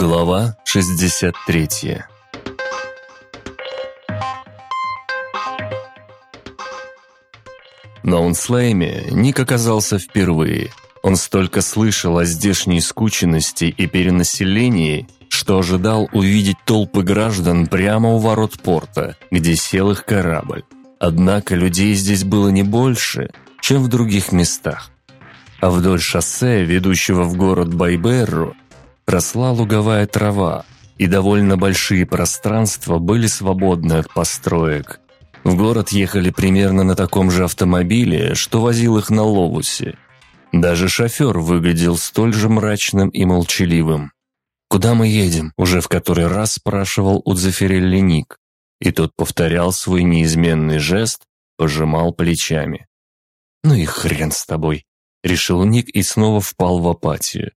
Глава 63 На Унслейме Ник оказался впервые. Он столько слышал о здешней скученности и перенаселении, что ожидал увидеть толпы граждан прямо у ворот порта, где сел их корабль. Однако людей здесь было не больше, чем в других местах. А вдоль шоссе, ведущего в город Байберру, росла луговая трава, и довольно большие пространства были свободны от построек. В город ехали примерно на таком же автомобиле, что возил их на Ловусе. Даже шофер выглядел столь же мрачным и молчаливым. «Куда мы едем?» – уже в который раз спрашивал у Дзефирелли Ник. И тот повторял свой неизменный жест, пожимал плечами. «Ну и хрен с тобой», – решил Ник и снова впал в апатию.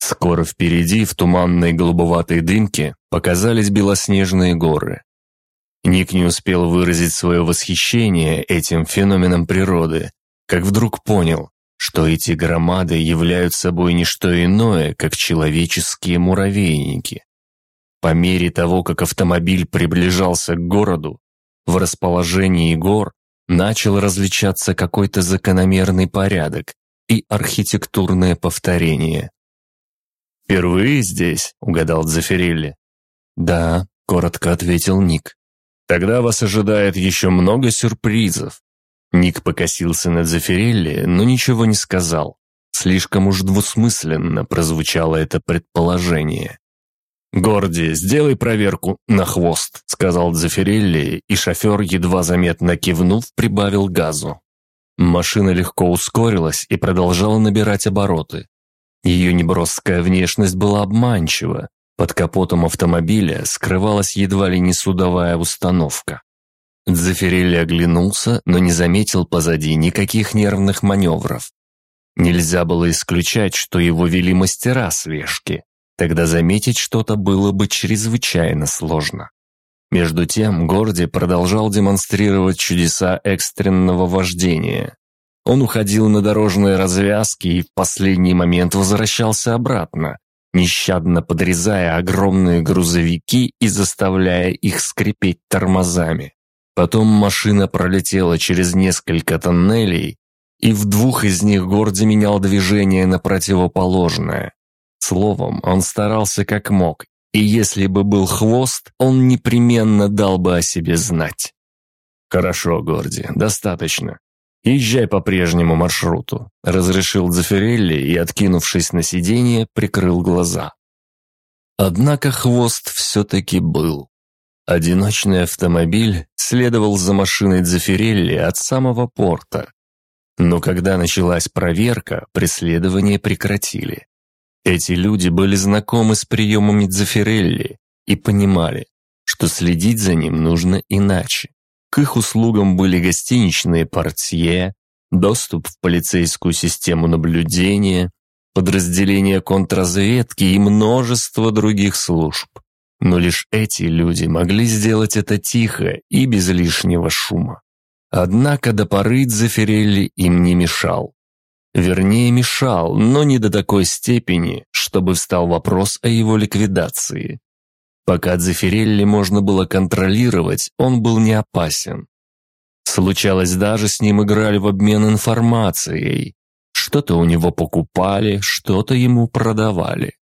Скоро впереди, в туманной голубоватой дымке, показались белоснежные горы. Ник не успел выразить свое восхищение этим феноменом природы, как вдруг понял, что эти громады являются собой не что иное, как человеческие муравейники. По мере того, как автомобиль приближался к городу, в расположении гор начал различаться какой-то закономерный порядок и архитектурное повторение. «Впервые здесь?» — угадал Дзефирелли. «Да», — коротко ответил Ник. «Тогда вас ожидает еще много сюрпризов». Ник покосился на Дзефирелли, но ничего не сказал. Слишком уж двусмысленно прозвучало это предположение. «Горди, сделай проверку на хвост», — сказал Дзефирелли, и шофер, едва заметно кивнув, прибавил газу. Машина легко ускорилась и продолжала набирать обороты. Ее неброская внешность была обманчива. Под капотом автомобиля скрывалась едва ли не судовая установка. Дзефирелли оглянулся, но не заметил позади никаких нервных маневров. Нельзя было исключать, что его вели мастера слежки. Тогда заметить что-то было бы чрезвычайно сложно. Между тем Горди продолжал демонстрировать чудеса экстренного вождения. Он уходил на дорожные развязки и в последний момент возвращался обратно, нещадно подрезая огромные грузовики и заставляя их скрипеть тормозами. Потом машина пролетела через несколько тоннелей, и в двух из них Горди менял движение на противоположное. Словом, он старался как мог, и если бы был хвост, он непременно дал бы о себе знать. «Хорошо, Горди, достаточно. «Езжай по прежнему маршруту», — разрешил Дзефирелли и, откинувшись на сиденье, прикрыл глаза. Однако хвост все-таки был. Одиночный автомобиль следовал за машиной Дзефирелли от самого порта. Но когда началась проверка, преследование прекратили. Эти люди были знакомы с приемами Дзефирелли и понимали, что следить за ним нужно иначе. К их услугам были гостиничные портье, доступ в полицейскую систему наблюдения, подразделения контрразведки и множество других служб. Но лишь эти люди могли сделать это тихо и без лишнего шума. Однако до поры Дзефирелли им не мешал. Вернее, мешал, но не до такой степени, чтобы встал вопрос о его ликвидации. Пока Дзефирелли можно было контролировать, он был не опасен. Случалось, даже с ним играли в обмен информацией. Что-то у него покупали, что-то ему продавали.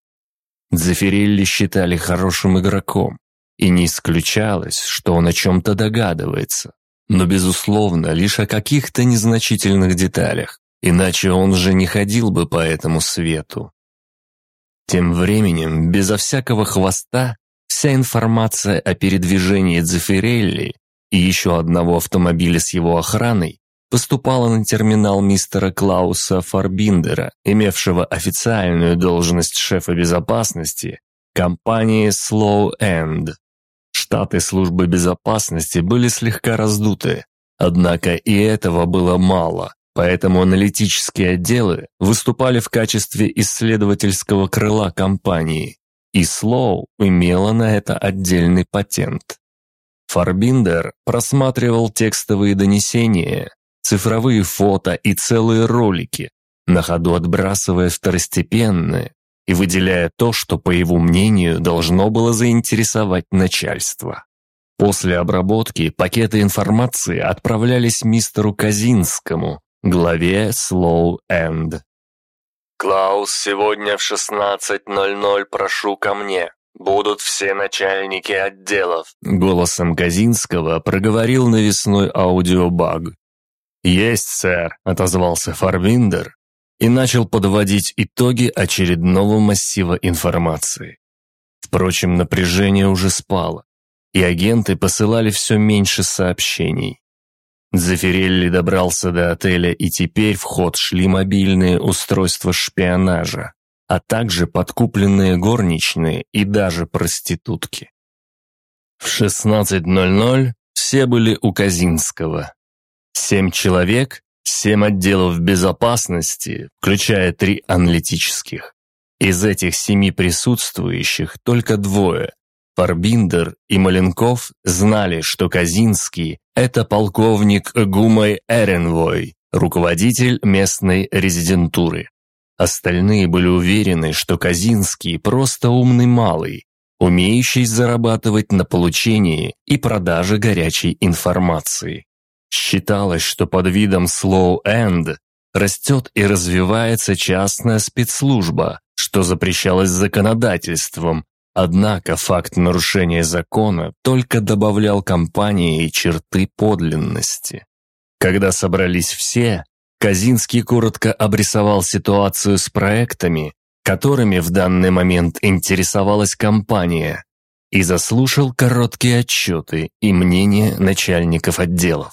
Дзефирелли считали хорошим игроком, и не исключалось, что он о чем-то догадывается. Но, безусловно, лишь о каких-то незначительных деталях, иначе он же не ходил бы по этому свету. Тем временем, безо всякого хвоста, Вся информация о передвижении Дзефирелли и еще одного автомобиля с его охраной поступала на терминал мистера Клауса Фарбиндера, имевшего официальную должность шефа безопасности компании Slow End. Штаты службы безопасности были слегка раздуты, однако и этого было мало, поэтому аналитические отделы выступали в качестве исследовательского крыла компании и Слоу имела на это отдельный патент. Фарбиндер просматривал текстовые донесения, цифровые фото и целые ролики, на ходу отбрасывая второстепенные и выделяя то, что, по его мнению, должно было заинтересовать начальство. После обработки пакеты информации отправлялись мистеру Казинскому, главе Slow End. «Клаус, сегодня в 16.00 прошу ко мне. Будут все начальники отделов», — голосом Казинского проговорил навесной аудиобаг. «Есть, сэр», — отозвался Фарвиндер и начал подводить итоги очередного массива информации. Впрочем, напряжение уже спало, и агенты посылали все меньше сообщений. Зафирелли добрался до отеля, и теперь в ход шли мобильные устройства шпионажа, а также подкупленные горничные и даже проститутки. В 16.00 все были у Казинского. Семь человек, семь отделов безопасности, включая три аналитических. Из этих семи присутствующих только двое Фарбиндер и Маленков знали, что Казинский – это полковник Гумай Эренвой, руководитель местной резидентуры. Остальные были уверены, что Казинский просто умный малый, умеющий зарабатывать на получении и продаже горячей информации. Считалось, что под видом Slow End растет и развивается частная спецслужба, что запрещалось законодательством, Однако факт нарушения закона только добавлял компании черты подлинности. Когда собрались все, Казинский коротко обрисовал ситуацию с проектами, которыми в данный момент интересовалась компания, и заслушал короткие отчеты и мнения начальников отделов.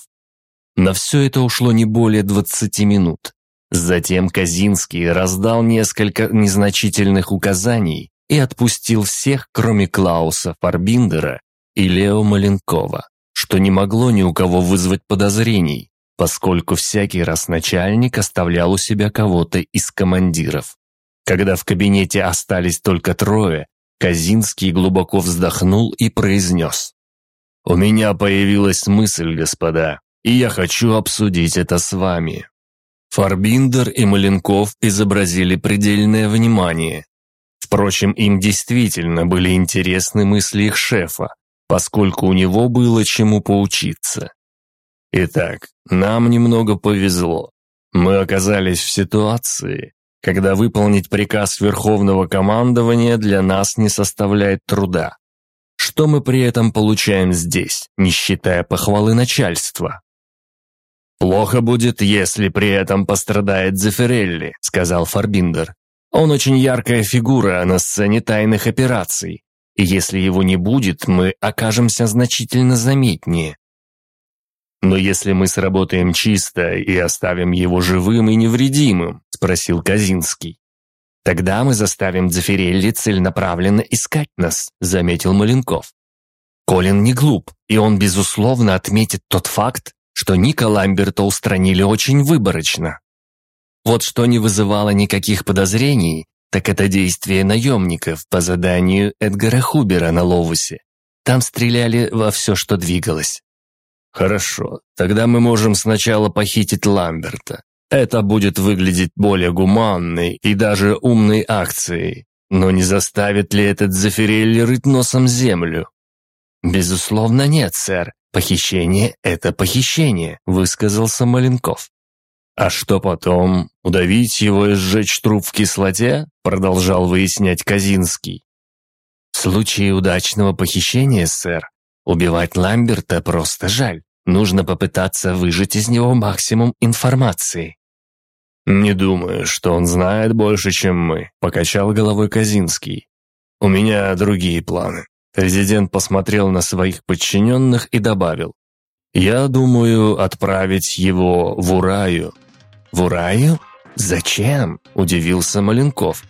На все это ушло не более 20 минут. Затем Казинский раздал несколько незначительных указаний, и отпустил всех, кроме Клауса Фарбиндера и Лео Маленкова, что не могло ни у кого вызвать подозрений, поскольку всякий раз начальник оставлял у себя кого-то из командиров. Когда в кабинете остались только трое, Казинский глубоко вздохнул и произнес. «У меня появилась мысль, господа, и я хочу обсудить это с вами». Фарбиндер и Маленков изобразили предельное внимание, Впрочем, им действительно были интересны мысли их шефа, поскольку у него было чему поучиться. Итак, нам немного повезло. Мы оказались в ситуации, когда выполнить приказ Верховного командования для нас не составляет труда. Что мы при этом получаем здесь, не считая похвалы начальства? «Плохо будет, если при этом пострадает Зефирелли», — сказал Фарбиндер. Он очень яркая фигура на сцене тайных операций, и если его не будет, мы окажемся значительно заметнее. «Но если мы сработаем чисто и оставим его живым и невредимым?» – спросил Казинский. «Тогда мы заставим Дзефирелли целенаправленно искать нас», – заметил Маленков. Колин не глуп, и он, безусловно, отметит тот факт, что Ника Ламберта устранили очень выборочно. Вот что не вызывало никаких подозрений, так это действие наемников по заданию Эдгара Хубера на Ловусе. Там стреляли во все, что двигалось. Хорошо, тогда мы можем сначала похитить Ламберта. Это будет выглядеть более гуманной и даже умной акцией. Но не заставит ли этот Зафирелли рыть носом землю? Безусловно, нет, сэр. Похищение – это похищение, высказался Маленков. «А что потом? Удавить его и сжечь труп в кислоте?» Продолжал выяснять Казинский. «В случае удачного похищения, сэр, убивать Ламберта просто жаль. Нужно попытаться выжать из него максимум информации». «Не думаю, что он знает больше, чем мы», — покачал головой Казинский. «У меня другие планы». Президент посмотрел на своих подчиненных и добавил. «Я думаю отправить его в Ураю «В Ураю? Зачем?» – удивился Маленков.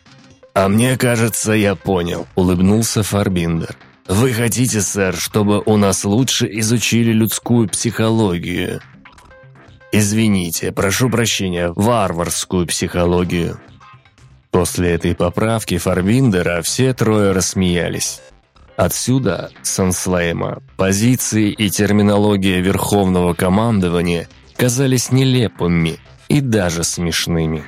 «А мне кажется, я понял», – улыбнулся Фарбиндер. «Вы хотите, сэр, чтобы у нас лучше изучили людскую психологию?» «Извините, прошу прощения, варварскую психологию». После этой поправки Фарбиндера все трое рассмеялись. Отсюда, Санслейма, позиции и терминология Верховного командования казались нелепыми – и даже смешными.